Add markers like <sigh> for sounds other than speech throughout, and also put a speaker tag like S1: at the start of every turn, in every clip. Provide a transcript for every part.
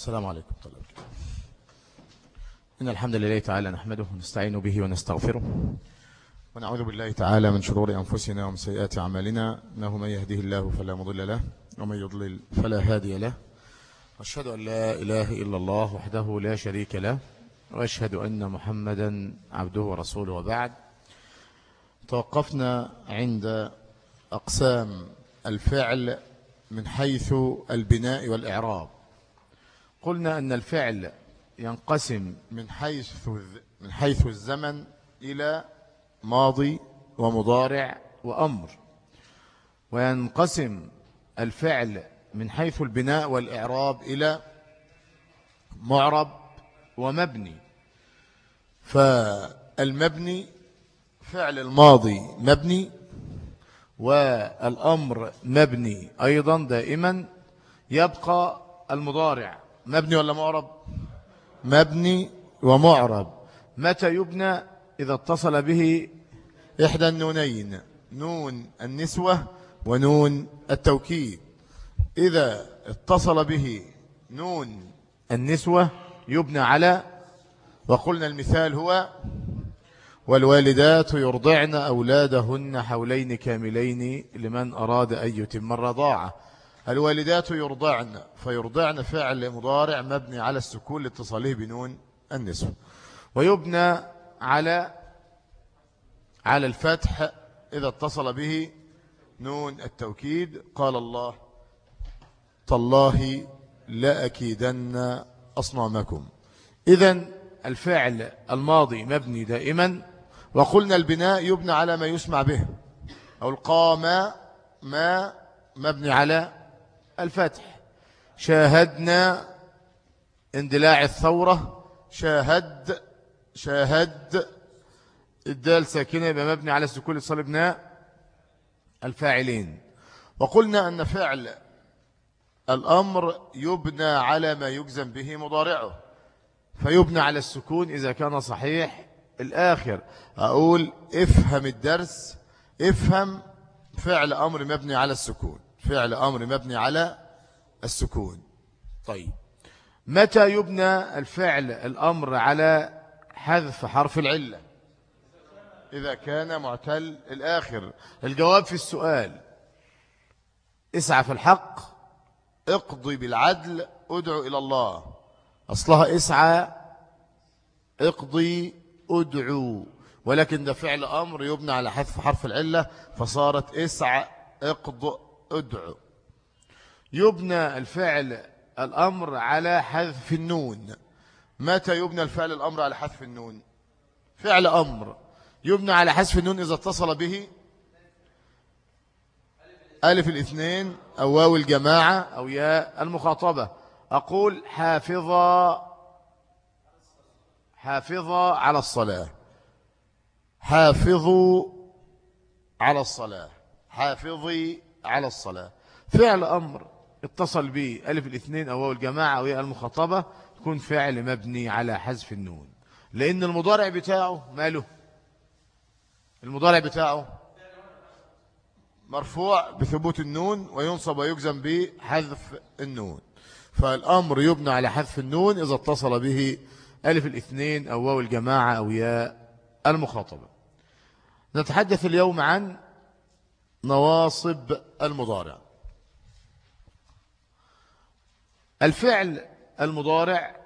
S1: السلام عليكم طلاب إن الحمد لله تعالى نحمده ونستعين به ونستغفره. ونعوذ بالله تعالى من شرور أنفسنا ومن سيئات أعمالنا. إنه من يهده الله فلا مضل له ومن يضلل فلا هادي له. وأشهد أن لا إله إلا الله وحده لا شريك له وأشهد أن محمدا عبده ورسوله وبعد. توقفنا عند أقسام الفعل من حيث البناء والإعراب. قلنا أن الفعل ينقسم من حيث من حيث الزمن إلى ماضي ومضارع وأمر. وينقسم الفعل من حيث البناء والإعراب إلى معرب ومبني. فالمبني فعل الماضي مبني والأمر مبني أيضا دائما يبقى المضارع. مبني ولا معرب؟ مبني ومعرب. متى يبنى؟ إذا اتصل به إحدى النونين. نون النسوة ونون التوكيد. إذا اتصل به نون النسوة يبنى على وقلنا المثال هو والوالدات يرضعن أولادهن حولين كاملين لمن أراد أن يتم الرضاعة. الوالدات يرضعن فيرضعن فعل مضارع مبني على السكون لاتصاله بنون النسوة ويبنى على على الفتح إذا اتصل به نون التوكيد. قال الله تالله لأكيدن أصنامكم. إذا الفعل الماضي مبني دائما وقلنا البناء يبنى على ما يسمع به أو القام ما مبني على الفتح. شاهدنا اندلاع الثورة. شاهد شاهد. الدال ساكنة يبقى مبني على السكون الصلبناء الفاعلين. وقلنا أن فعل الأمر يبنى على ما يجزم به مضارعه. فيبنى على السكون إذا كان صحيح الآخر. أقول افهم الدرس افهم فعل أمر مبني على السكون. فعل أمر مبني على السكون. طيب. متى يبنى الفعل الأمر على حذف حرف العلة؟ إذا كان معتل الآخر. الجواب في السؤال. اسعى في الحق اقضي بالعدل ادعو إلى الله. أصلها اسعى اقضي ادعو. ولكن ده فعل أمر يبنى على حذف حرف العلة فصارت اسعى اقض ادعو. يبنى الفعل الأمر على حذف النون. متى يبنى الفعل الأمر على حذف النون؟ فعل أمر. يبنى على حذف النون إذا اتصل به ألف الاثنين أو واو الجماعة أو ياء المخاطبة. أقول حافظا حافظا على الصلاة. حافظوا على الصلاة. حافظي على الصلاة. فعل أمر اتصل به ألف الاثنين أو واو الجماعة ياء المخاطبة يكون فعل مبني على حذف النون. لأن المضارع بتاعه ماله؟ المضارع بتاعه مرفوع بثبوت النون وينصب ويجزم بحذف النون. فالأمر يبنى على حذف النون إذا اتصل به ألف الاثنين أو واو الجماعة أو ياء المخاطبة. نتحدث اليوم عن نواصب المضارع. الفعل المضارع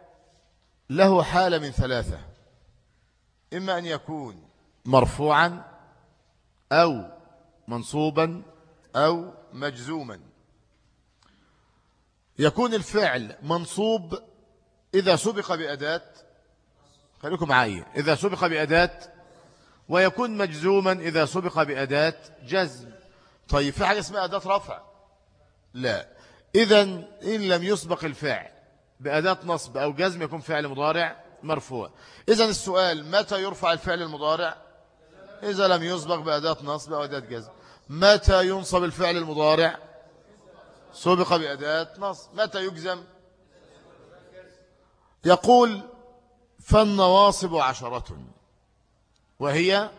S1: له حالة من ثلاثة. إما أن يكون مرفوعا أو منصوبا أو مجزوما. يكون الفعل منصوب إذا سبق بأداة خليكم معي إذا سبق بأداة ويكون مجزوما إذا سبق بأداة جزم. طيب في حاجة اسمها أداة رفع. لا. إذا إن لم يسبق الفعل بأداة نصب أو جزم يكون فعل مضارع مرفوع. إذا السؤال متى يرفع الفعل المضارع؟ إذا لم يسبق بأداة نصب أو أداة جزم. متى ينصب الفعل المضارع؟ سبق بأداة نصب. متى يجزم؟ يقول فالنواصب عشرة. وهي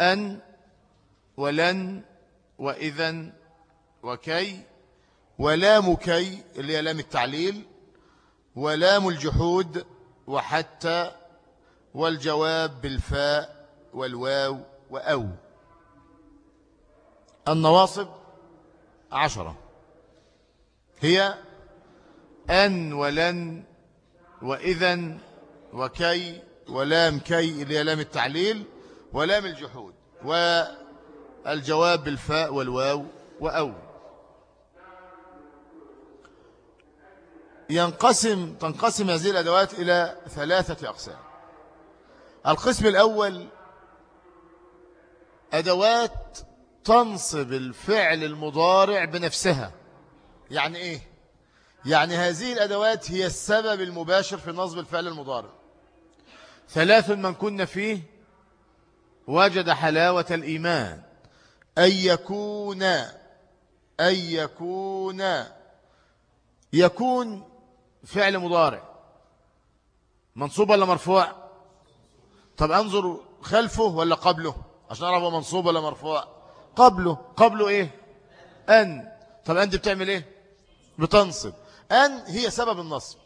S1: أن ولن وإذا وكي ولام كي اللي هي لام التعليل ولام الجحود وحتى والجواب بالفاء والواو وأو. النواصب عشرة. هي أن ولن وإذا وكي ولام كي اللي هي لام التعليل ولام الجحود. والجواب بالفاء والواو وأو. ينقسم تنقسم هذه الأدوات إلى ثلاثة أقسام. القسم الأول أدوات تنصب الفعل المضارع بنفسها. يعني إيه؟ يعني هذه الأدوات هي السبب المباشر في نصب الفعل المضارع. ثلاث من كنا فيه وجد حلاوة الإيمان. أن يكون أن يكون يكون فعل مضارع. منصوب ولا مرفوع؟ طب أنظر خلفه ولا قبله؟ عشان أعرف هو منصوب ولا مرفوع. قبله. قبله إيه؟ أن. طب دي بتعمل إيه؟ بتنصب. أن هي سبب النصب.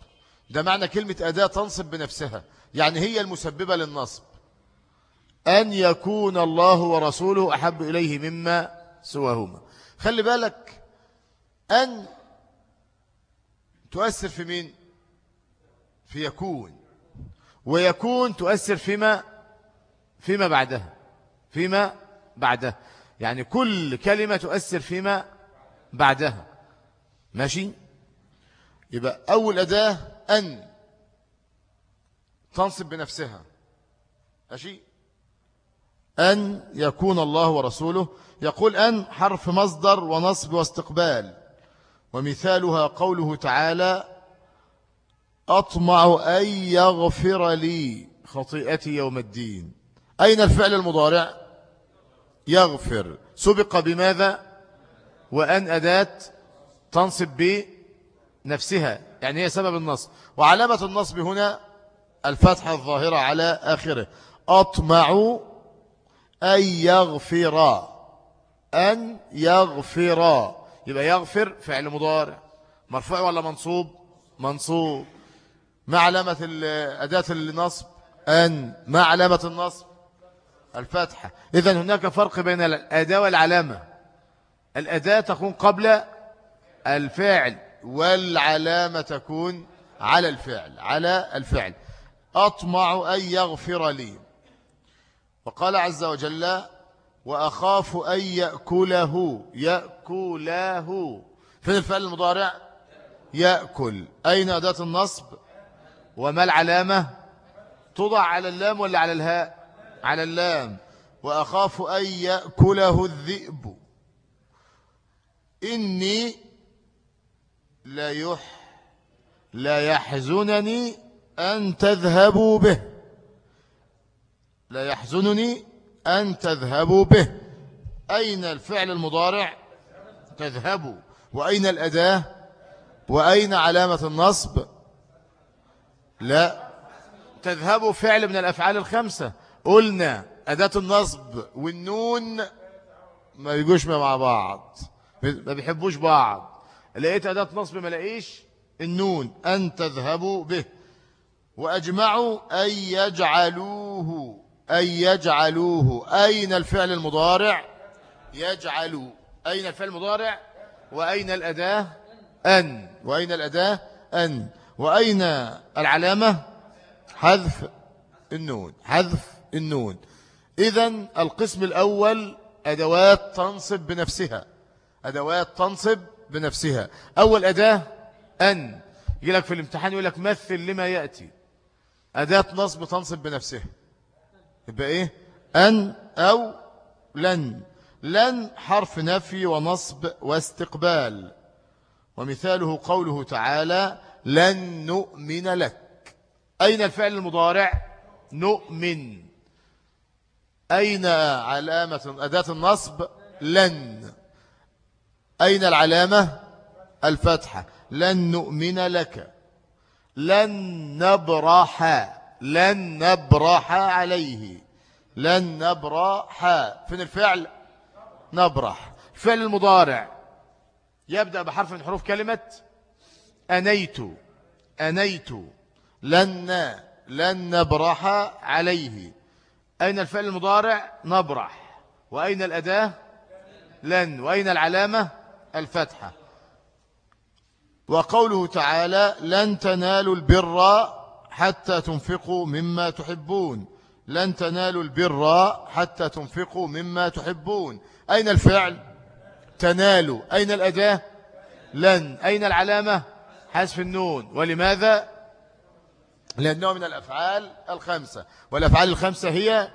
S1: ده معنى كلمة أداة تنصب بنفسها. يعني هي المسببة للنصب. أن يكون الله ورسوله أحب إليه مما سواهما. خلي بالك أن تؤثر في مين؟ في يكون. ويكون تؤثر فيما فيما بعدها فيما بعدها. يعني كل كلمة تؤثر فيما بعدها. ماشي؟ يبقى أول أداة أن تنصب بنفسها. ماشي؟ أن يكون الله ورسوله. يقول أن حرف مصدر ونصب واستقبال. ومثالها قوله تعالى أطمع أن يغفر لي خطيئتي يوم الدين. أين الفعل المضارع؟ يغفر. سبق بماذا؟ وأن أداة تنصب بنفسها. يعني هي سبب النصب. وعلامة النصب هنا الفتحة الظاهرة على آخره. أطمع أن يغفر. أن يغفر. يبقى يغفر فعل مضارع. مرفوع ولا منصوب؟ منصوب. ما علامة أداة النصب؟ أن. ما علامة النصب؟ الفتحة. إذا هناك فرق بين الأداة والعلامة. الأداة تكون قبل الفعل والعلامة تكون على الفعل على الفعل. أطمع أن يغفر لي. وقال عز وجل وأخاف أن يأكله يأكله. فين الفعل المضارع؟ يأكل. أين أداة النصب؟ وما العلامة؟ توضع على اللام ولا على الهاء؟ على اللام. وأخاف أن يأكله الذئب. إني لا يح لا يحزنني أن تذهبوا به. لا يحزنني أن تذهبوا به. أين الفعل المضارع؟ تذهبوا. وأين الأداة؟ وأين علامة النصب؟ لا. تذهب فعل من الأفعال الخمسة. قلنا أداة النصب والنون ما يجوش مع بعض. ما بيحبوش بعض. لقيت أداة نصب ما لقيش؟ النون. أن تذهبوا به. وأجمعوا أن يجعلوه. أن يجعلوه أين الفعل المضارع؟ يجعلوا. أين الفعل المضارع؟ وأين الأداة؟ أن. وأين الأداة؟ أن. وأين العلامة؟ حذف النون. حذف النون. إذا القسم الأول أدوات تنصب بنفسها. أدوات تنصب بنفسها. أول أداة أن. يجي لك في الامتحان يقول لك مثل لما يأتي. أداة نصب تنصب بنفسها يبقى إيه؟ أن أو لن. لن حرف نفي ونصب واستقبال. ومثاله قوله تعالى لن نؤمن لك. أين الفعل المضارع؟ نؤمن. أين علامة أداة النصب؟ لن. أين العلامة؟ الفتحة. لن نؤمن لك. لن نبرح. لن نبرح عليه. لن نبرح. فين الفعل؟ نبرح. فعل المضارع. يبدأ بحرف من حروف كلمة أنيت. أنيت. لن لن نبرح عليه. أين الفعل المضارع؟ نبرح. وأين الأداة؟ لن. وأين العلامة؟ الفتحة. وقوله تعالى لن تنالوا البر حتى تنفقوا مما تحبون. لن تنالوا البر حتى تنفقوا مما تحبون. أين الفعل؟ تنالوا. أين الأداة؟ لن. أين العلامة؟ حذف النون. ولماذا؟ لأنه من الأفعال الخمسة. والأفعال الخمسة هي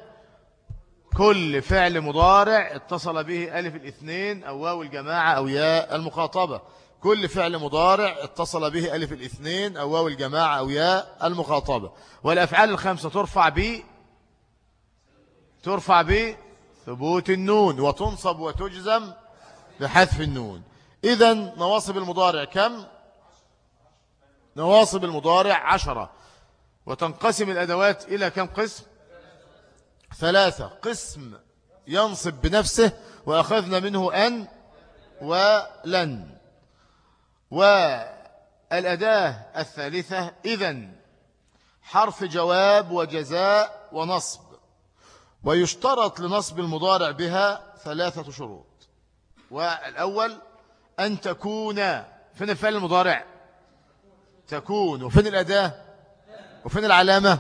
S1: كل فعل مضارع اتصل به ألف الاثنين أو واو الجماعة أو ياء المخاطبة. كل فعل مضارع اتصل به ألف الاثنين أو واو الجماعة أو ياء المخاطبة. والأفعال الخمسة ترفع ب ترفع ب ثبوت النون وتنصب وتجزم بحذف النون. إذا نواصب المضارع كم؟ نواصب المضارع عشرة. وتنقسم الأدوات إلى كم قسم؟ ثلاثة. قسم ينصب بنفسه وأخذنا منه أن ولن والأداة الثالثة إذن حرف جواب وجزاء ونصب ويشترط لنصب المضارع بها ثلاثة شروط. والأول أن تكون فين الفعل المضارع؟ تكون. وفين الأداة؟ وفين العلامة؟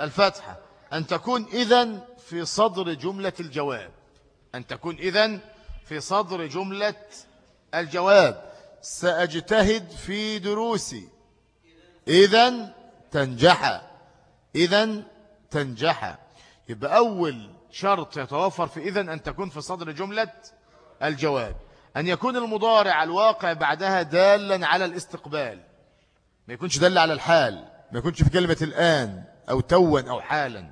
S1: الفتحة. أن تكون إذن في صدر جملة الجواب. أن تكون إذن في صدر جملة الجواب. سأجتهد في دروسي. إذن تنجح. إذن تنجح. يبقى أول شرط يتوفر في إذن أن تكون في صدر جملة الجواب. أن يكون المضارع الواقع بعدها دالا على الاستقبال. ما يكونش دال على الحال. ما يكونش في كلمة الآن أو توا أو حالا.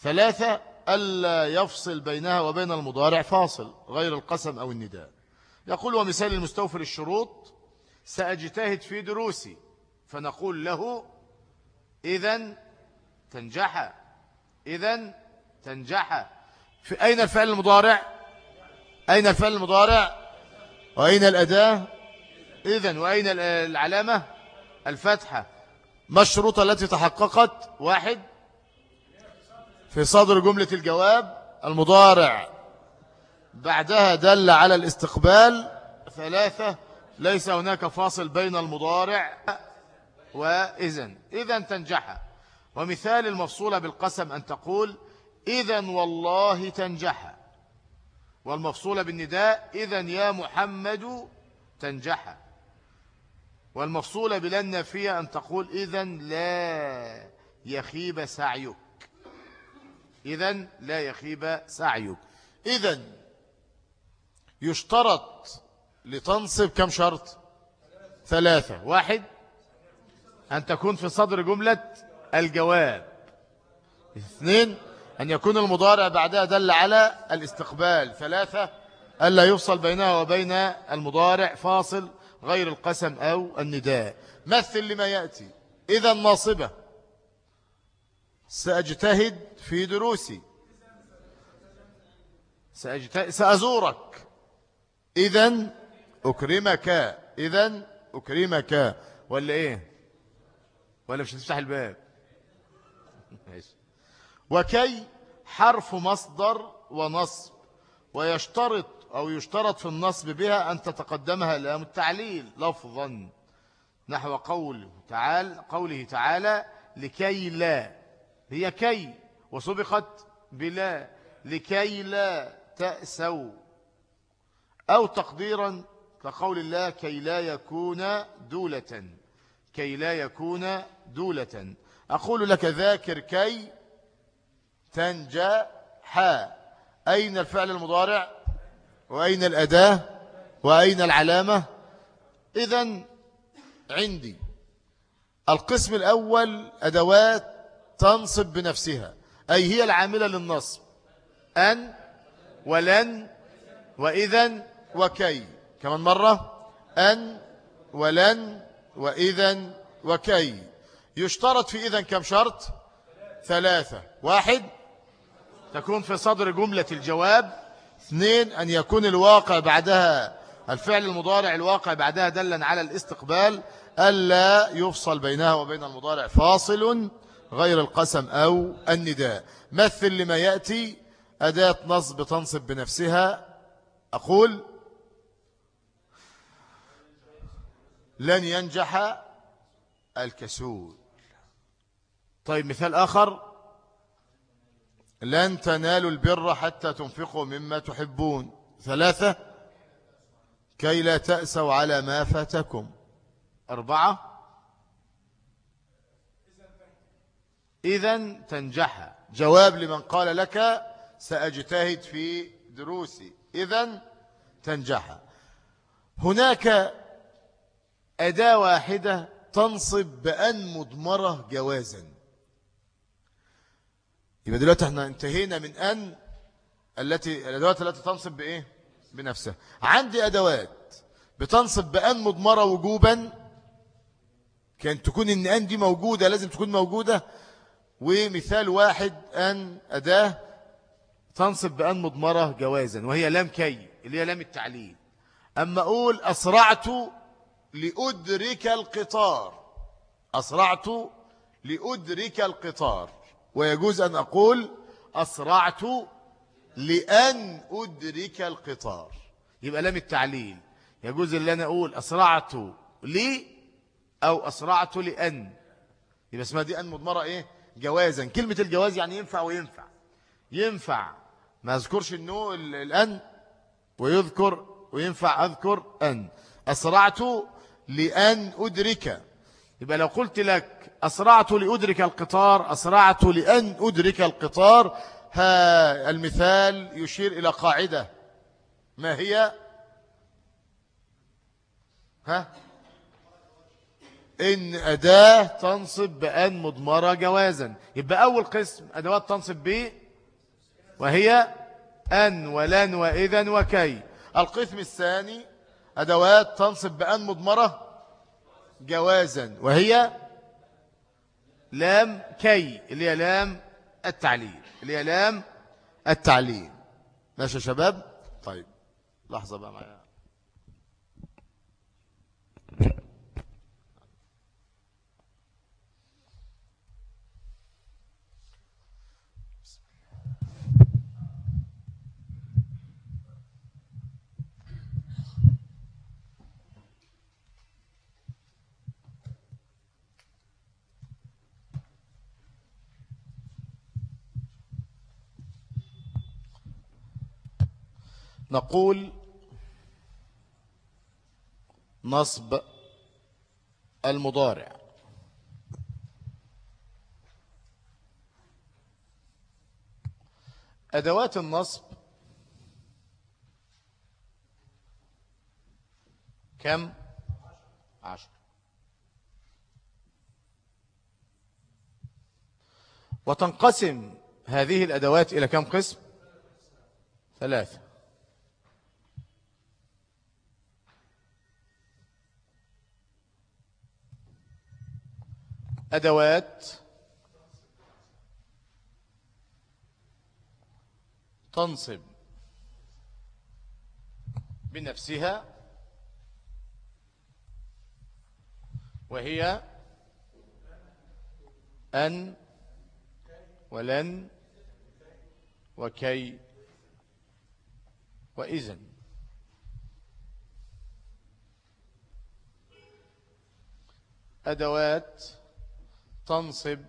S1: ثلاثة ألا يفصل بينها وبين المضارع فاصل غير القسم أو النداء. يقول ومثال المستوفر الشروط سأجتهد في دروسي فنقول له إذا تنجح إذا تنجح. في أين الفعل المضارع؟ أين الفعل المضارع؟ وأين الأداة؟ إذا وأين العلامة؟ الفتحة. ما الشروط التي تحققت؟ واحد. في صدر جملة الجواب المضارع. بعدها دل على الاستقبال ثلاثة ليس هناك فاصل بين المضارع وإذن. إذن تنجح. ومثال المفصولة بالقسم أن تقول إذن والله تنجح. والمفصولة بالنداء إذن يا محمد تنجح. والمفصولة بلا النافية أن تقول إذن لا يخيب سعيك. إذن لا يخيب سعيك. إذن يشترط لتنصب كم شرط؟ ثلاثة. واحد أن تكون في صدر جملة الجواب. اثنين أن يكون المضارع بعدها دل على الاستقبال. ثلاثة ألا يفصل بينها وبين المضارع فاصل غير القسم أو النداء. مثل لما يأتي. إذا ناصبة سأجتهد في دروسي. سأجتهد سأزورك. إذا أكرمك إذا أكرمك. ولا إيه؟ ولا مش هتفتح الباب. وكي حرف مصدر ونصب ويشترط أو يشترط في النصب بها أن تتقدمها لام التعليل لفظا. نحو قوله تعالى, قوله تعالى لكي لا. هي كي وسبقت بلا. لكي لا تأسوا. أو تقديرا كقول الله كي لا يكون دولة. كي لا يكون دولة. أقول لك ذاكر كي تنجح. أين الفعل المضارع؟ وأين الأداة؟ وأين العلامة؟ إذا عندي القسم الأول أدوات تنصب بنفسها أي هي العاملة للنصب أن ولن وإذا وكي. كمان مرة. أن ولن وإذا وكي. يشترط في إذا كم شرط؟ ثلاثة. واحد تكون في صدر جملة الجواب. اثنين أن يكون الواقع بعدها الفعل المضارع الواقع بعدها دلا على الاستقبال ألا يفصل بينها وبين المضارع فاصل غير القسم أو النداء. مثل لما يأتي أداة نصب تنصب بنفسها. أقول لن ينجح الكسول. طيب مثال آخر. لن تنالوا البر حتى تنفقوا مما تحبون. ثلاثة. كي لا تأسوا على ما فاتكم. أربعة. إذا تنجح. جواب لمن قال لك سأجتهد في دروسي. إذا تنجح. هناك أداة واحدة تنصب بأن مضمرة جوازا. يبقى دلوقتي إحنا انتهينا من أن التي الأدوات التي تنصب بإيه؟ بنفسها. عندي أدوات بتنصب بأن مضمرة وجوبا كان تكون إن أن دي موجودة لازم تكون موجودة ومثال واحد أن أداة تنصب بأن مضمرة جوازا وهي لام كي اللي هي لام التعليل. أما أقول أسرعت لأدرك القطار. أسرعت لأدرك القطار. ويجوز أن أقول أسرعت لأن أدرك القطار. يبقى لام التعليل. يجوز اللي أنا أقول أسرعت لي أو أسرعت لأن. يبقى اسمها دي أن مضمرة إيه؟ جوازا. كلمة الجواز يعني ينفع وينفع. ينفع. ما أذكرش النو الأن. ويذكر. وينفع أذكر أن. أسرعت لأن أدرك. يبقى لو قلت لك أسرعت لأدرك القطار أسرعت لأن أدرك القطار ها المثال يشير إلى قاعدة. ما هي؟ ها؟ إن أداة تنصب بأن مضمرة جوازا. يبقى أول قسم أدوات تنصب به وهي أن ولن وإذا وكي. القسم الثاني أدوات تنصب بأن مضمرة جوازا وهي لام كي اللي هي لام التعليل اللي هي لام التعليل. ماشي يا شباب؟ طيب لحظة بقى معايا. نقول نصب المضارع. أدوات النصب كم؟ عشر. وتنقسم هذه الأدوات إلى كم قسم؟ ثلاثة. أدوات تنصب بنفسها وهي أن ولن وكي وإذن. أدوات تنصب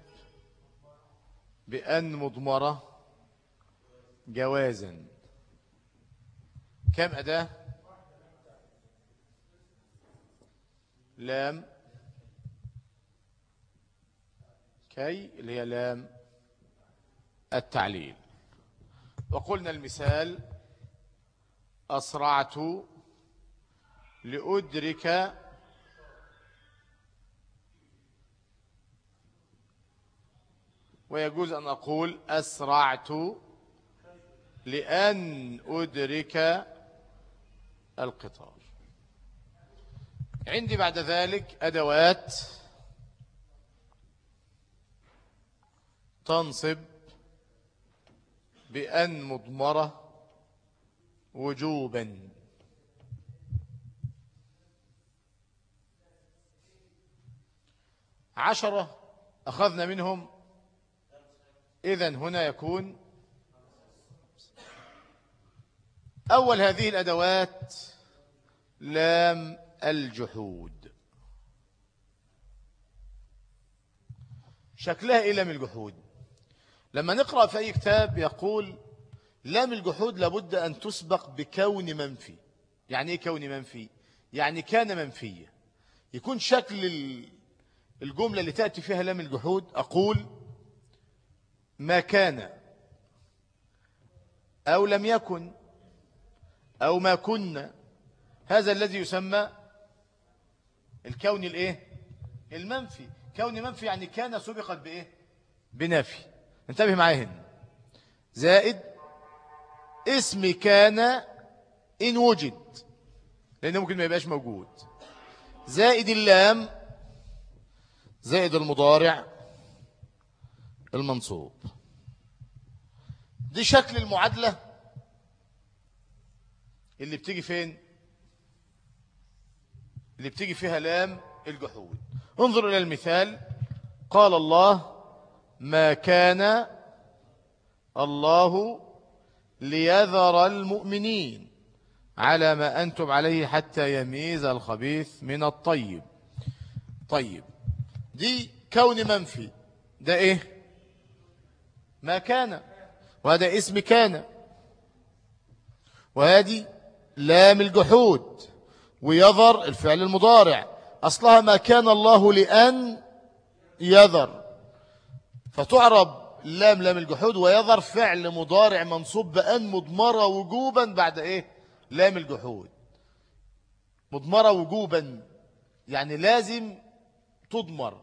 S1: بأن مضمرة جوازا. كم أداة؟ لام. كي اللي هي لام التعليل. وقلنا المثال أسرعت لأدرك ويجوز أن أقول أسرعت لأن أدرك القطار. عندي بعد ذلك أدوات تنصب بأن مضمرة وجوبا. عشرة أخذنا منهم إذن هنا يكون أول هذه الأدوات لام الجحود. شكلها إيه لام الجحود؟ لما نقرأ في أي كتاب يقول لام الجحود لابد أن تسبق بكون منفي. يعني إيه كون منفي؟ يعني كان منفية يكون شكل الجملة اللي تأتي فيها لام الجحود أقول ما كان أو لم يكن أو ما كنا هذا الذي يسمى الكون الإيه؟ المنفي. كون منفي يعني كان سبقت بإيه؟ بنفي. انتبه معايا هنا زائد اسم كان إن وجد لأنه ممكن ما يبقاش موجود. زائد اللام زائد المضارع المنصوب. دي شكل المعادلة اللي بتيجي فين؟ اللي بتيجي فيها لام الجحود. انظر إلى المثال. قال الله ما كان الله ليذر المؤمنين على ما أنتم عليه حتى يميز الخبيث من الطيب. طيب دي كون منفي. ده إيه؟ ما كان. وهذا اسم كان. وهذه لام الجحود. ويذر الفعل المضارع. أصلها ما كان الله لأن يذر فتعرب لام لام الجحود ويذر فعل مضارع منصوب بأن مضمرة وجوبا بعد إيه؟ لام الجحود. مضمرة وجوبا. يعني لازم تضمر.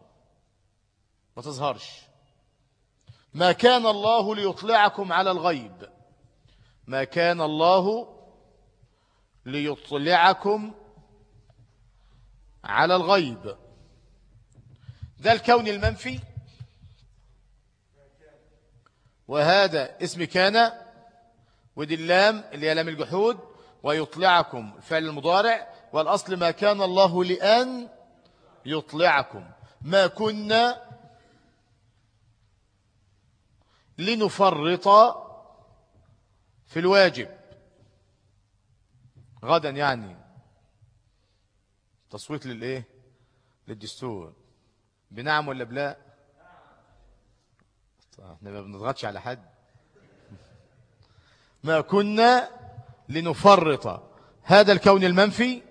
S1: ما تظهرش. ما كان الله ليطلعكم على الغيب. ما كان الله ليطلعكم على الغيب. ده الكون المنفي. وهذا اسم كان ودي اللام اللي هي لام الجحود. ويطلعكم الفعل المضارع. والأصل ما كان الله لأن يطلعكم. ما كنا لنفرط في الواجب. غدا يعني تصويت للإيه؟ للدستور. بنعم ولا بلا؟ إحنا ما بنضغطش على حد. ما كنا لنفرط. هذا الكون المنفي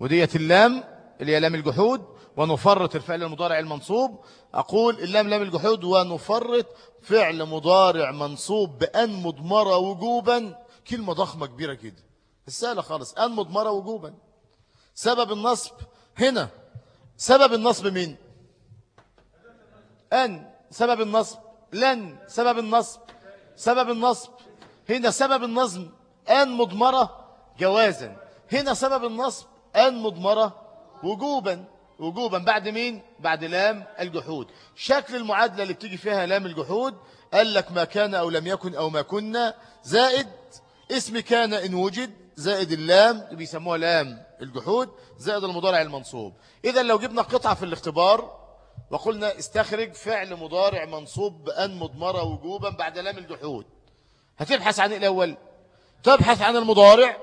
S1: ودية اللام اللي هي لام الجحود ونفرط الفعل المضارع المنصوب. أقول اللام لام الجحود ونفرط فعل مضارع منصوب بأن مضمرة وجوبا. كلمة ضخمة كبيرة كده السهلة خالص. أن مضمرة وجوبا. سبب النصب هنا. سبب النصب مين؟ أن. سبب النصب لن. سبب النصب. سبب النصب. هنا سبب النصب أن مضمرة جوازا. هنا سبب النصب. أن مضمرة وجوبا. وجوبا بعد مين؟ بعد لام الجحود. شكل المعادلة اللي بتيجي فيها لام الجحود قال لك ما كان أو لم يكن أو ما كنا زائد اسم كان إن وجد زائد اللام بيسموها لام الجحود زائد المضارع المنصوب. إذا لو جبنا قطعة في الاختبار وقلنا استخرج فعل مضارع منصوب بأن مضمرة وجوبا بعد لام الجحود هتبحث عن الأول؟ تبحث عن المضارع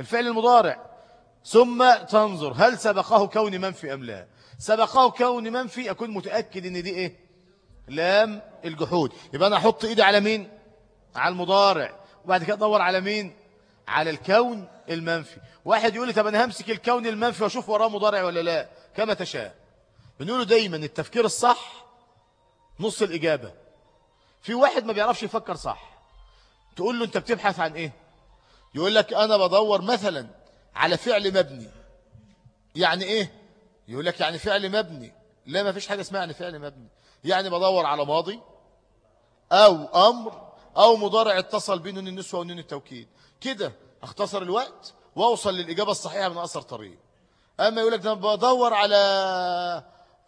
S1: الفعل المضارع. ثم تنظر هل سبقه كون منفي أم لا؟ سبقه كون منفي أكون متأكد أن دي إيه؟ لام الجحود. يبقى أنا أحط إيدي على مين؟ على المضارع. وبعد كده أدور على مين؟ على الكون المنفي. واحد يقول لي طب أنا همسك الكون المنفي وأشوف وراه مضارع ولا لا؟ كما تشاء. بنقوله دايما التفكير الصح نص الإجابة. في واحد ما بيعرفش يفكر صح. تقول له أنت بتبحث عن إيه؟ يقول لك أنا بدور مثلا على فعل مبني. يعني إيه؟ يقول لك يعني فعل مبني. لا ما فيش حاجة اسمها يعني فعل مبني. يعني بدور على ماضي أو أمر أو مضارع اتصل بين النسوة ونون التوكيد. كده أختصر الوقت وأوصل للإجابة الصحيحة من أثر طريق. أما يقول لك ده بدور على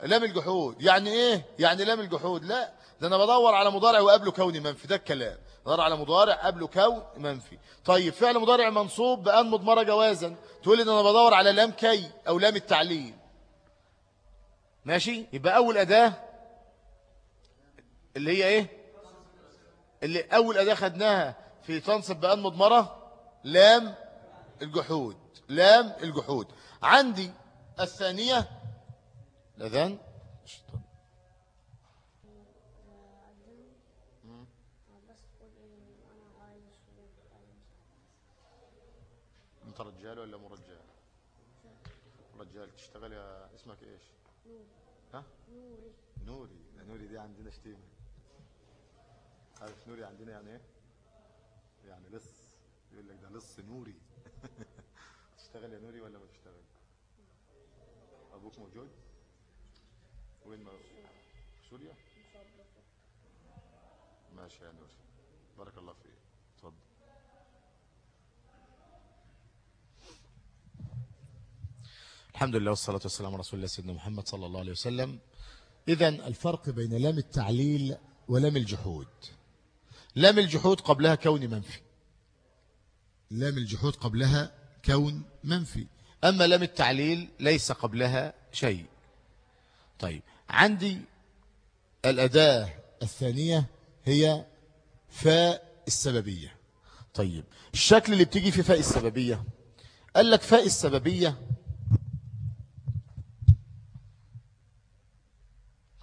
S1: لام الجحود. يعني إيه؟ يعني لام الجحود. لا ده أنا بدور على مضارع وقبله كوني منفي. ده الكلام. بدور على مضارع قبله كون منفي. طيب فعل مضارع منصوب بأن مضمرة جوازا. تقول لي أنا بدور على لام كي أو لام التعليل ماشي؟ يبقى أول أداة اللي هي إيه؟ اللي أول أداة خدناها في تنصب بأن مضمرة لام الجحود. لام الجحود. عندي الثانية. الأذان أنت رجال ولا مرجال رجال؟ تشتغل يا اسمك إيش؟ ها؟ نوري. نوري. نوري دي عندنا شتيمة. عارف نوري عندنا يعني إيه؟ يعني لص. يقول لك ده لص نوري. <laughs> تشتغل يا نوري ولا ما تشتغل؟ أبوك موجود؟ وين ما سوريا؟ ماشي يا نوري. بارك الله فيك. الحمد لله والصلاة والسلام على رسول الله سيدنا محمد صلى الله عليه وسلم. إذا الفرق بين لام التعليل ولام الجحود. لام الجحود قبلها كون منفي. لام الجحود قبلها كون منفي. أما لام التعليل ليس قبلها شيء. طيب عندي الأداة الثانية هي فاء السببية. طيب الشكل اللي بتيجي في فاء السببية. قال لك فاء السببية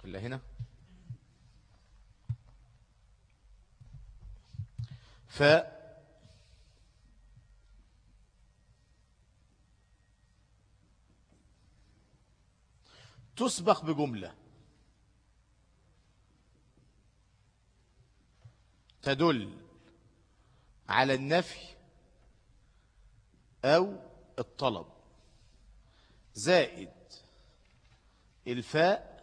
S1: خليها هنا فاء تسبق بجملة. تدل على النفي أو الطلب. زائد الفاء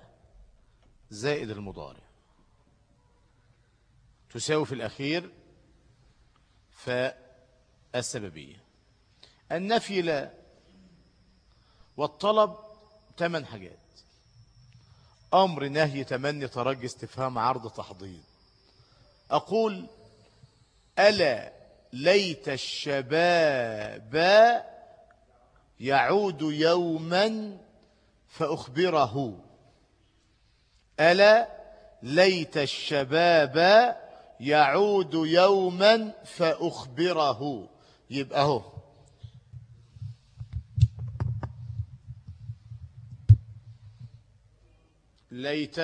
S1: زائد المضارع. تساوي في الأخير فاء السببية النفي لا والطلب ثمان حاجات. أمر نهي تمني ترجي استفهام عرض تحضير. أقول ألا ليت الشباب يعود يوما فأخبره. ألا ليت الشباب يعود يوما فأخبره. يبقى هو ليت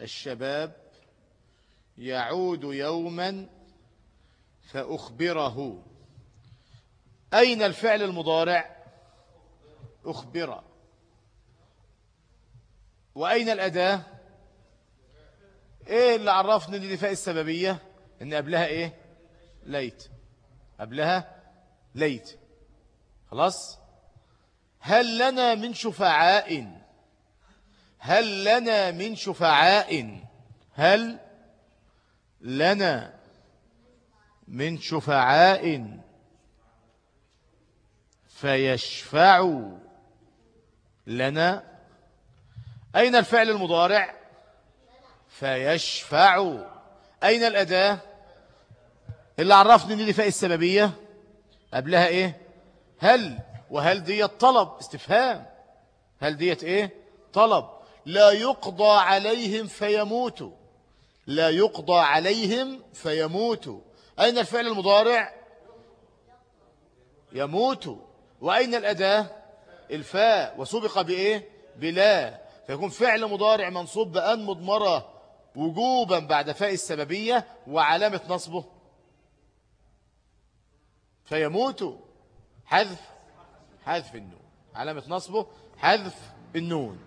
S1: الشباب يعود يوما فأخبره. أين الفعل المضارع؟ أخبر. وأين الأداة؟ إيه اللي عرفني دي فاء السببية؟ إن قبلها إيه؟ ليت. قبلها ليت. خلاص؟ هل لنا من شفعاء؟ هل لنا من شفعاء؟ هل لنا من شفعاء؟ فيشفع لنا. أين الفعل المضارع؟ فيشفع. أين الأداة؟ اللي عرفني إن دي فاء السببية. قبلها إيه؟ هل وهل ديت طلب؟ استفهام. هل ديت إيه؟ طلب. لا يقضى عليهم فيموتوا. لا يقضى عليهم فيموتوا. أين الفعل المضارع؟ يموت وأين الأداة؟ الفاء. وسبق بإيه؟ بلا. فيكون فعل مضارع منصوب بأن مضمرة. وجوبا بعد فاء السببية وعلامة نصبه. فيموت حذف حذف النون. علامة نصبه حذف النون.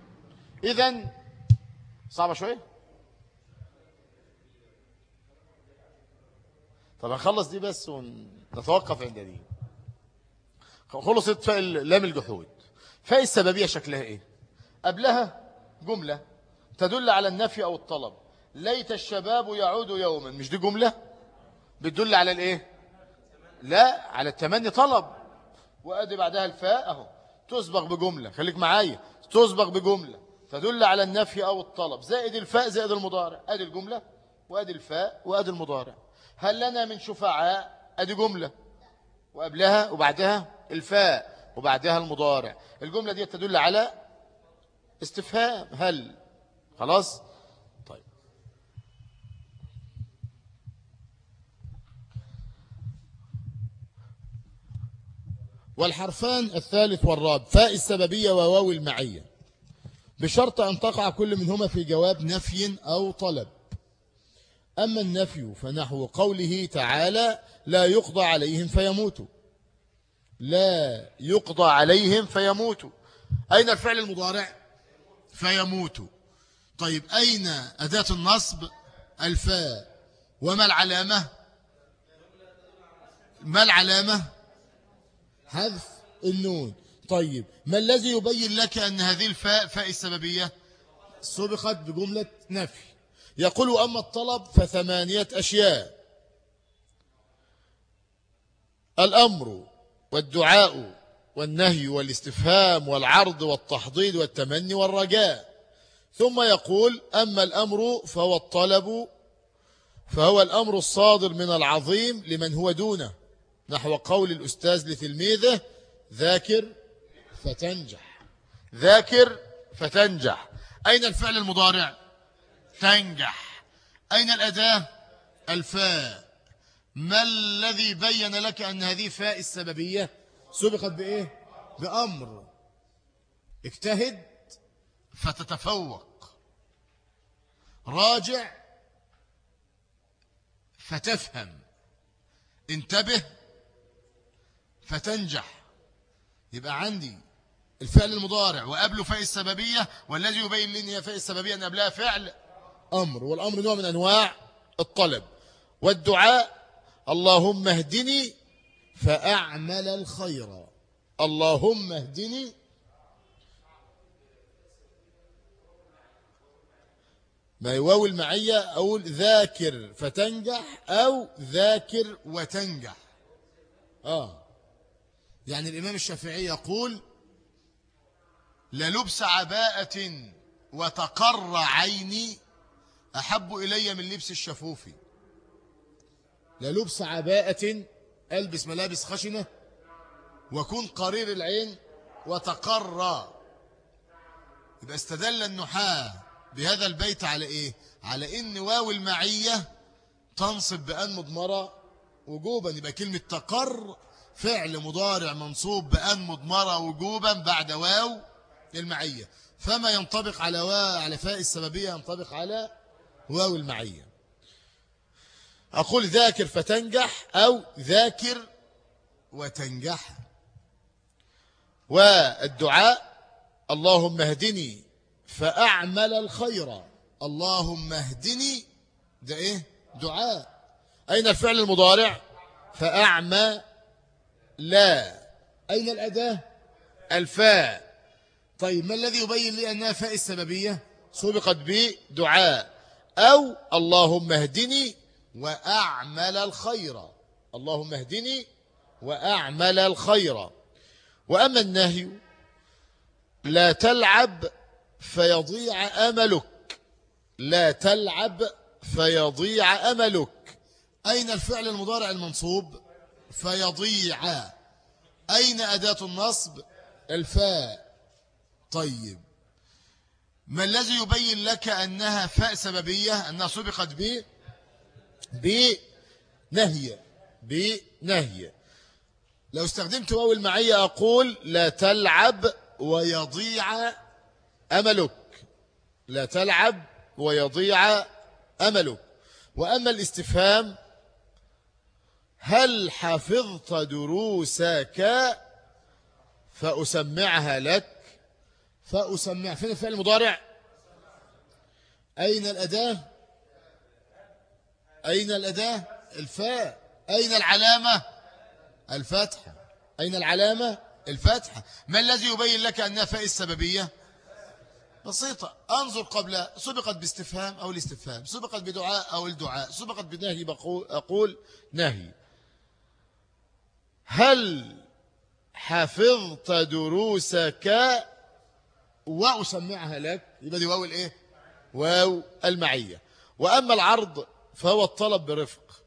S1: إذن صعبة شوية؟ طب نخلص دي بس ونتوقف عند دي. خلصت لام الجحود. فاء السببية شكلها إيه؟ قبلها جملة تدل على النفي أو الطلب. ليت الشباب يعود يوما. مش دي جملة؟ بتدل على الإيه؟ لا على التمني طلب. وأدي بعدها الفاء أهو. تسبق بجملة. خليك معايا. تسبق بجملة. تدل على النفي أو الطلب. زائد الفاء زائد المضارع. أدي الجملة. وأدي الفاء وأدي المضارع. هل لنا من شفعاء؟ أدي جملة. وقبلها وبعدها الفاء وبعدها المضارع. الجملة دي تدل على استفهام. هل خلاص طيب
S2: والحرفان الثالث والرابع. فاء السببية وواو المعية. بشرط أن تقع كل منهما في جواب نفي أو طلب. أما النفي فنحو قوله تعالى لا يقضى عليهم فيموتوا
S1: لا يقضى عليهم فيموتوا أين الفعل المضارع؟
S2: فيموتوا طيب أين أداة النصب؟ الفاء. وما العلامة؟ ما العلامة؟ حذف النون. طيب ما الذي يبين لك أن هذه الفاء فاء السببية؟ سبقت بجملة نفي. يقول أما الطلب فثمانية أشياء. الأمر والدعاء والنهي والاستفهام والعرض والتحضيض والتمني والرجاء. ثم يقول أما الأمر فهو الطلب فهو الأمر الصادر من العظيم لمن هو دونه. نحو قول الأستاذ لتلميذه ذاكر فتنجح.
S1: ذاكر فتنجح. أين الفعل المضارع؟ تنجح. أين الأداة؟ الفاء. ما الذي بين لك أن هذه فاء السببية؟
S2: سبقت بإيه؟ بأمر. اجتهد
S1: فتتفوق. راجع فتفهم. انتبه فتنجح. يبقى عندي الفعل المضارع وقبله فاء السببية والذي يبين لي إن هي فاء السببية أن قبلها فعل
S2: أمر والأمر نوع من أنواع الطلب. والدعاء اللهم اهدني فأعمل الخير. اللهم اهدني ما يواوي المعية أقول ذاكر فتنجح أو ذاكر وتنجح. آه. يعني الإمام الشافعي يقول
S1: للبس عباءة وتقر عيني أحب إلي من لبس الشفوفي
S2: للبس عباءة ألبس ملابس خشنة وكن قرير العين وتقر.
S1: يبقى استدل النحاة بهذا البيت على إيه؟ على إن واو المعية تنصب بأن مضمرة وجوبا. يبقى كلمة تقر فعل مضارع منصوب بأن مضمرة وجوبا بعد واو المعية. فما ينطبق على واو على فاء السببية ينطبق على واو المعية. أقول ذاكر فتنجح أو ذاكر وتنجح. والدعاء اللهم اهدني فأعمل الخير. اللهم اهدني. ده إيه؟ دعاء. أين الفعل المضارع؟ فأعمى لا.
S2: أين الأداة؟
S1: الفاء. طيب ما الذي يبين لي أنها فاء السببية؟ سبقت بدعاء. أو اللهم اهدني وأعمل الخير. اللهم اهدني وأعمل الخير. وأما النهي لا تلعب فيضيع أملك. لا تلعب فيضيع أملك. أين الفعل المضارع المنصوب؟ فيضيع. أين أداة النصب؟ الفاء. طيب. ما الذي يبين لك أنها فاء سببية؟ أنها سبقت ب؟ بنهي بنهي لو استخدمت واو المعية أقول لا تلعب ويضيع أملك. لا تلعب ويضيع أملك. وأما الاستفهام هل حفظت دروسك فأسمعها لك؟ فأسمع. فين الفعل المضارع؟ أين الأداة؟ أين الأداة؟ الفاء. أين العلامة؟ الفتحة أين العلامة؟ الفتحة ما الذي يبين لك أنها فاء السببية؟ بسيطة. أنظر قبل. سبقت باستفهام أو الاستفهام. سبقت بدعاء أو الدعاء. سبقت بنهي أقول نهي. هل حفظت دروسك؟ وأسمعها لك. يبقى دي واو الايه؟ واو المعية. وأما العرض فهو الطلب برفق.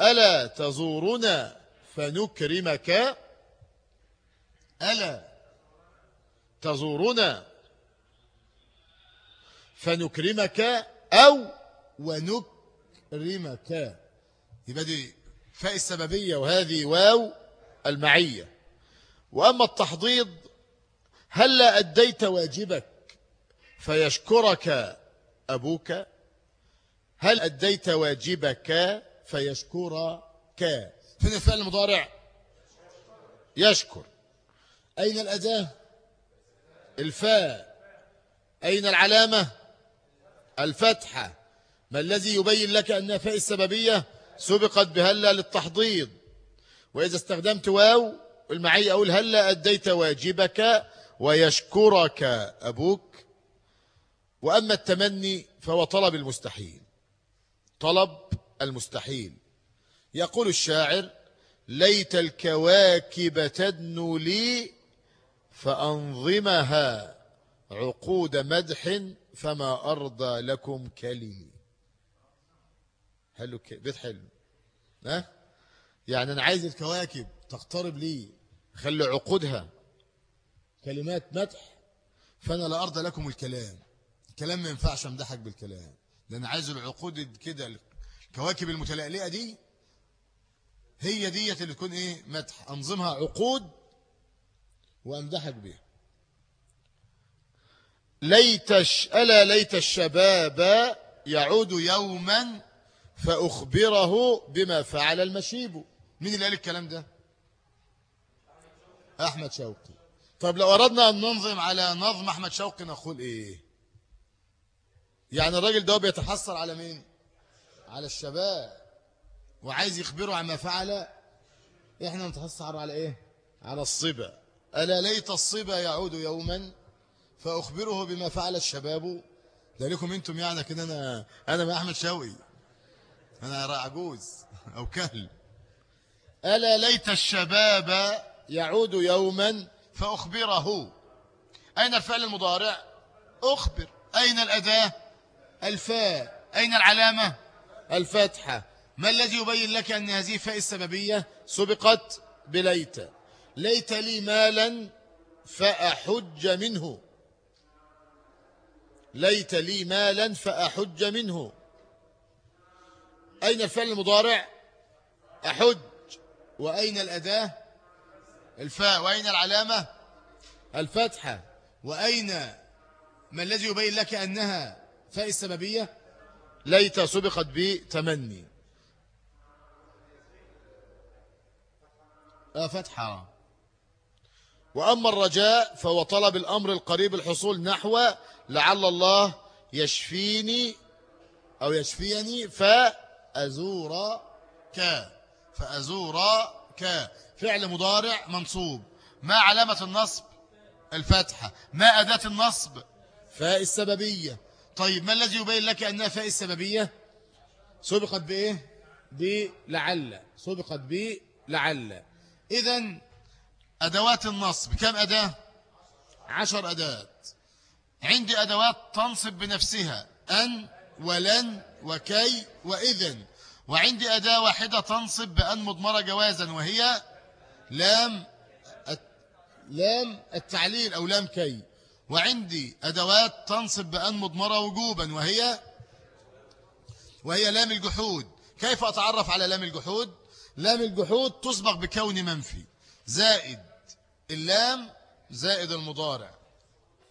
S1: ألا تزورنا فنكرمك؟ ألا تزورنا فنكرمك أو ونكرمك؟ يبقى دي فاء السببية وهذه واو المعية. وأما التحضيض هلا أديت واجبك فيشكرك أبوك؟ هل أديت واجبك فيشكرك؟ فين الفعل المضارع يشكر. أين الأداة؟ الفاء. أين العلامة؟ الفتحة. ما الذي يبين لك أنها فاء السببية سبقت بهلا للتحضيض. وإذا استخدمت واو المعي أقول هلا أديت واجبك ويشكرك أبوك. وأما التمني فهو طلب المستحيل. طلب المستحيل. يقول الشاعر ليت الكواكب تدنو لي فأنظمها. عقود مدح فما أرضى لكم كلي حلو بيت حلو. ها؟ يعني أنا عايز الكواكب تقترب لي خلي عقودها كلمات مدح فأنا لا أرضى لكم الكلام. الكلام ما ينفعش أمدحك بالكلام. لأن عايز العقود كده الكواكب المتلألئة دي هي ديت اللي تكون إيه؟ مدح. أنظمها عقود وأمدحك بها ليت ألا ليت الشباب يعود يوما فأخبره بما فعل المشيب. مين اللي قال الكلام ده؟ أحمد شوقي. طب لو أردنا أن ننظم على نظم أحمد شوقي نقول إيه؟ يعني الراجل ده بيتحسر على مين؟ على الشباب. وعايز يخبره عما فعل. إحنا نتحسر على إيه؟ على الصبا. ألا ليت الصبا يعود يوما فأخبره بما فعل الشباب. ذلكم أنتم يعني كده أنا أنا مع أحمد شوقي. أنا عجوز أو كهل. ألا ليت الشباب يعود يوما فأخبره. أين الفعل المضارع؟ أخبر. أين الأداة؟ الفاء. أين العلامة؟ الفتحة. ما الذي يبين لك أن هذه فاء السببية؟ سبقت بليت. ليت لي مالا فأحج منه. ليت لي مالا فأحج منه. أين الفعل المضارع؟ أحج. وأين الأداة؟ الفاء. وأين العلامة؟ الفتحة. وأين ما الذي يبين لك أنها فاء السببية؟ ليت سبقت بتمني آه فتحة. وأما الرجاء فهو طلب الأمر القريب الحصول نحو لعل الله يشفيني أو يشفيني فأزور ك. فأزور ك. فعل مضارع منصوب. ما علامة النصب؟ الفتحة. ما أداة النصب؟ فاء السببية. طيب ما الذي يبين لك أنها فاء السببية؟ سبقت بإيه؟ بلعل. سبقت بلعل. إذا أدوات النصب. كم أداة؟ عشر أدوات عندي أدوات تنصب بنفسها. أن ولن وكي وإذن. وعندي أداة واحدة تنصب بأن مضمرة جوازا وهي لام لام التعليل أو لام كي. وعندي أدوات تنصب بأن مضمرة وجوبا وهي وهي لام الجحود. كيف أتعرف على لام الجحود؟ لام الجحود تسبق بكون منفي. زائد اللام زائد المضارع.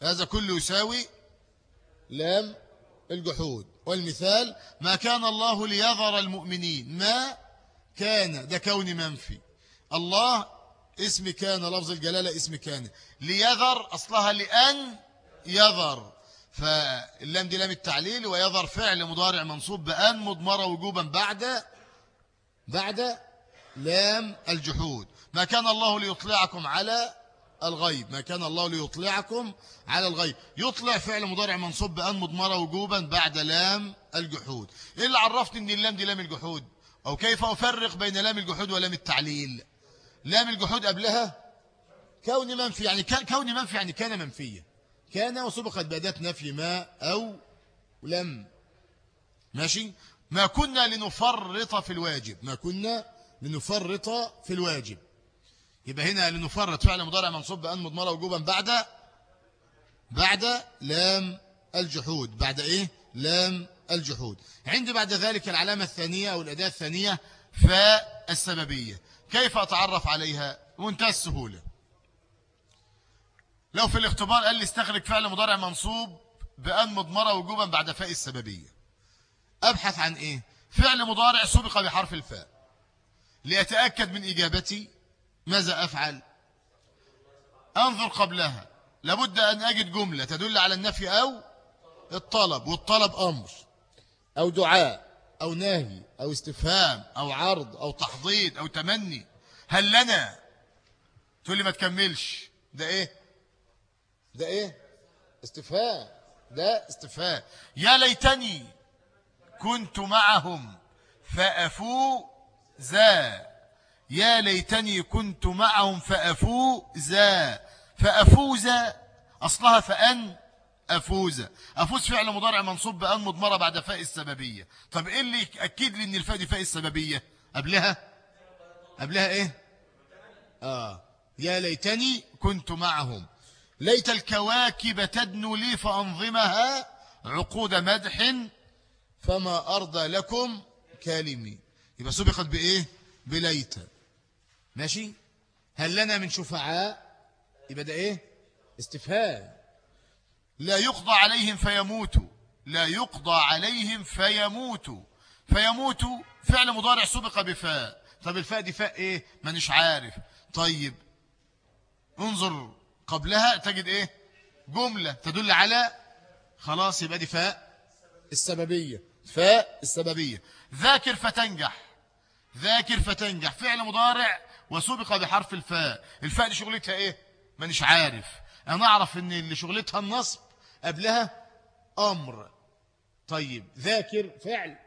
S1: هذا كله يساوي لام الجحود. والمثال ما كان الله ليظهر المؤمنين ما كان ده كون منفي. الله اسم كان لفظ الجلالة اسم كان. ليذر أصلها لأن يذر فاللام دي لام التعليل ويظهر فعل مضارع منصوب بأن مضمرة وجوبا بعد بعد لام الجحود. ما كان الله ليطلعكم على الغيب ما كان الله ليطلعكم على الغيب. يطلع فعل مضارع منصوب بأن مضمرة وجوبا بعد لام الجحود. إيه اللي عرفني إن اللام دي لام الجحود؟ أو كيف أفرق بين لام الجحود ولام التعليل؟ لام الجحود قبلها كون منفي يعني كون منفي يعني كان منفيا. كان وسبقت بأداة نفي ما أو لم. ماشي؟ ما كنا لنفرط في الواجب. ما كنا لنفرط في الواجب. يبقى هنا لنفرط فعل مضارع منصوب بأن مضمرة وجوبا بعد بعد لام الجحود. بعد إيه؟ لام الجحود. عندي بعد ذلك العلامة الثانية أو الأداة الثانية فاء السببية كيف أتعرف عليها؟ منتهى السهولة. لو في الاختبار قال لي استخرج فعل مضارع منصوب بأن مضمرة وجوبا بعد فاء السببية. أبحث عن إيه؟ فعل مضارع سبق بحرف الفاء. لأتأكد من إجابتي ماذا أفعل؟ أنظر قبلها. لابد أن أجد جملة تدل على النفي أو الطلب والطلب أمر. أو دعاء أو نهي أو استفهام أو عرض أو تحضيض أو تمني. هل لنا؟ تقول لي ما تكملش. ده إيه؟ ده إيه؟ استفهام. ده استفهام. يا ليتني كنت معهم فأفوز يا ليتني كنت معهم فأفوز فأفوز أصلها فأن أفوز. أفوز فعل مضارع منصوب بأن مضمرة بعد فاء السببية. طب إيه اللي أكيد لي أن الفاء دي فاء السببية؟ قبلها؟ قبلها إيه؟ آه. يا ليتني كنت معهم. ليت الكواكب تدنو لي فأنظمها عقود مدح فما أرضى لكم كالمي. يبقى سبقت بإيه؟ بليت. ماشي؟ هل لنا من شفعاء؟ يبقى ده إيه؟ استفهام. لا يقضى عليهم فيموتوا. لا يقضى عليهم فيموتوا. فيموتوا فعل مضارع سبق بفاء. طب الفاء دي فاء إيه؟ مانيش عارف. طيب انظر قبلها تجد إيه؟ جملة تدل على خلاص يبقى دي فاء السببية. فاء السببية. ذاكر فتنجح. ذاكر فتنجح. فعل مضارع وسبق بحرف الفاء. الفاء دي شغلتها إيه؟ مانيش عارف. أنا أعرف إن اللي شغلتها النصب قبلها أمر. طيب ذاكر فعل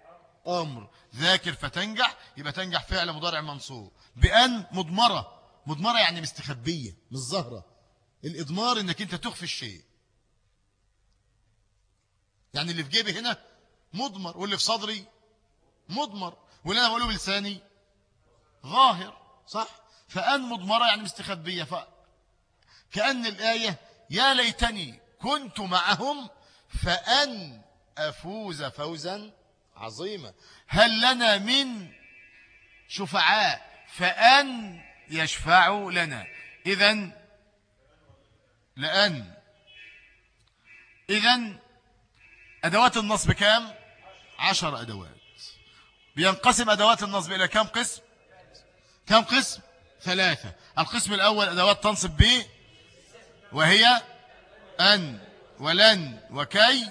S1: أمر. ذاكر فتنجح يبقى تنجح فعل مضارع منصوب. بأن مضمرة. مضمرة يعني مستخبية مش ظاهرة. الإضمار إنك أنت تخفي الشيء. يعني اللي في جيبي هنا مضمر واللي في صدري مضمر واللي أنا بقوله بلساني ظاهر. صح؟ فأن مضمرة يعني مستخبية. فكأن الآية يا ليتني كنت معهم فأن أفوز فوزا عظيما. هل لنا من شفعاء فأن يشفعوا لنا؟ إذا لأن. إذا أدوات النصب كام؟ عشر أدوات. بينقسم أدوات النصب إلى كم قسم؟ كم قسم؟ ثلاثة. القسم الأول أدوات تنصب به وهي أن ولن وكي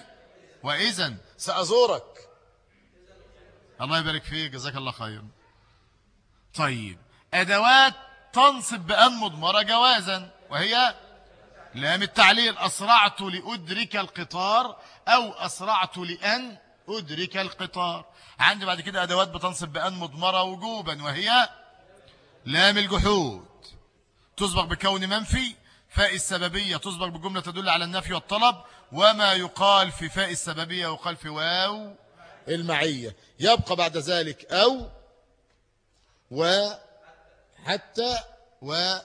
S1: وإذا سأزورك. الله يبارك فيك جزاك الله خير طيب أدوات تنصب بأن مضمرة جوازا وهي لام التعليل. أسرعت لأدرك القطار أو أسرعت لأن أدرك القطار. عندي بعد كده أدوات بتنصب بأن مضمرة وجوبا وهي لام الجحود. تسبق بكون منفي فاء السببية تسبق بجملة تدل على النفي والطلب وما يقال في فاء السببية يقال في واو المعية. يبقى بعد ذلك أو وحتى و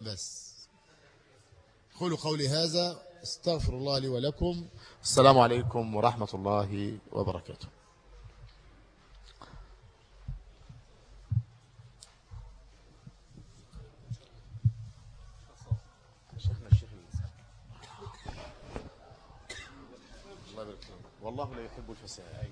S1: بس. قولوا قولي هذا. استغفر الله لي ولكم. السلام عليكم ورحمة الله وبركاته. والله لا يحب الفساد.